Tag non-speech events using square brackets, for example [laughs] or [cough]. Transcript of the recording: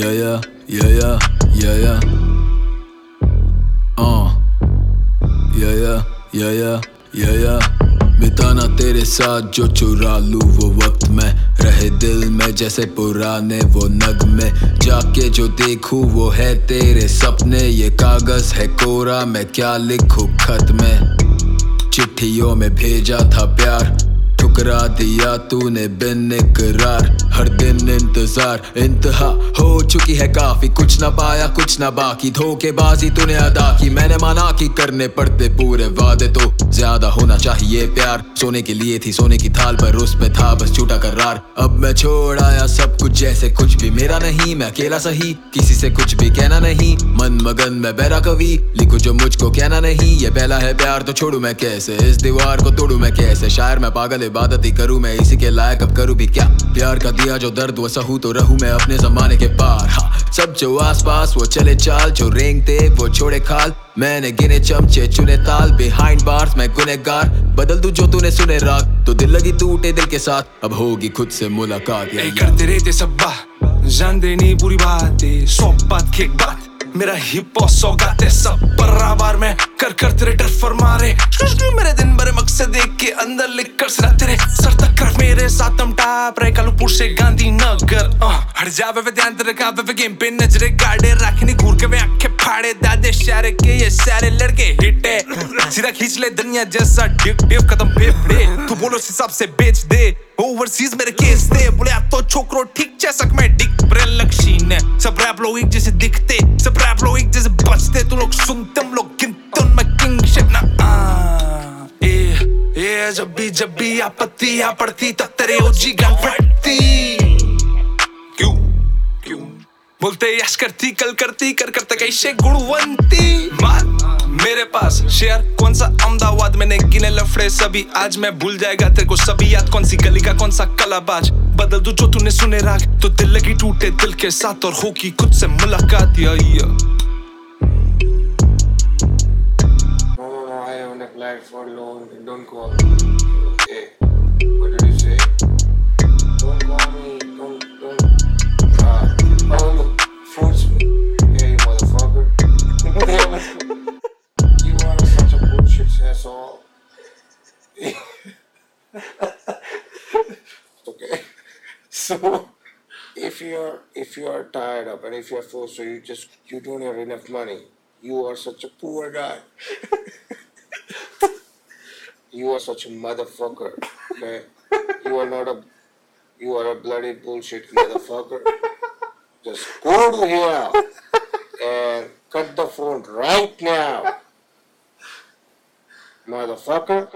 Yeah, yeah, yeah, yeah, yeah, yeah. Uh. Yeah, yeah, yeah, yeah, yeah, yeah. बिताना तेरे साथ जो चुरा लूँ वो वक्त में रहे दिल में जैसे पुराने वो नग में जाके जो देखू वो है तेरे सपने ये कागज़ है कोरा मैं क्या लिखू खत में चिट्ठियों में भेजा था प्यार ठुकरा दिया तूने बिन इकरार हर दिन इंतज़ार। इंतहा हो चुकी है काफ़ी, कुछ ना पाया, कुछ ना बाकी। धोखेबाजी तूने अदा की, मैंने माना कि करने पड़ते पूरे वादे तो ज़्यादा होना चाहिए प्यार। सोने के लिए थी, सोने की थाल पर उस पे था, बस छूटा करार। अब मैं छोड़ आया सब कुछ जैसे कुछ भी, मेरा नहीं, मैं अकेला सही। किसी से कुछ भी कहना नहीं, मन मगन में बैरा कवि। लिखो जो मुझको कहना नहीं, ये पहला है प्यार तो छोड़ू मैं कैसे? इस दीवार को तोड़ू मैं कैसे? शायर, मैं पागल इबादत ही करूँ मैं इसी के लायक अब करूँ भी क्या? प्यार का दिया जो दर्द वो सहू तो रहूँ मैं अपने जमाने के पार। हाँ, सब जो आस पास वो चले चाल जो रेंगते वो छोड़े खाल। मैंने गिने चमचे चुने ताल बिहाइंड बार्स मैं गुनेगार बदल दूँ जो तूने सुने राग तो दिल लगी टूटे दिल के साथ। अब होगी खुद से मुलाकात या करते रहते सब बात जानते नहीं बुरी बात। है सौ बात की बात मेरा हिप हॉप सौगात सब बराबर में कर कर तेरे डर फरमा रहे। मेरे दिन भरे मकसद कर सुना तेरे सर तक कर मेरे साथ हम टाप रहे कालूपुर से गांधीनगर हट जावे वे ध्यान कावे वे गेम पे नजरे गाड़े रखनी घूर के वे आँखें फाड़े दादे शारे के ये सारे लड़के हिट है सीधा खींच ले दुनिया जैसा डिप डिप खत्म फेफड़े तू बोलो हिसाब से बेच दे ओवरसीज मेरे केस दे बोले आप तो छोकरो ठीक जैसा मैं डिक ब्रेल लक्षीन है सब रैप लोग एक जैसे दिखते सब रैप लोग एक जैसे बचते तू लोग सुनते हम लोग जब भी जब भी आपत्ति आ पड़ती तब तेरे ओजी गन फटती। क्यों? क्यों? बोलते यश करती कल करती कर करते कैसे गुणवंती मान मेरे पास शेयर कौन सा अहमदाबाद मैंने गिने लफड़े सभी। आज मैं भूल जाएगा तेरे को सभी याद कौन सी गली का कौन सा कलाबाज। बदल दू जो तूने सुने राग तो दिल लगी टूटे दिल के साथ और होगी खुद से मुलाकात या, या। Applied for loan. Don't call me. Okay. What did you say? Don't call me. Don't, don't. Uh, oh. Force me. Hey, motherfucker. [laughs] You are such a bullshit asshole. [laughs] okay. So, if you're if you are tired of and if you're forced to, you just you don't have enough money. You are such a poor guy. [laughs] You are such a motherfucker. Okay? You are not a you are a bloody bullshit motherfucker. Just go to hell and cut the phone right now. Motherfucker.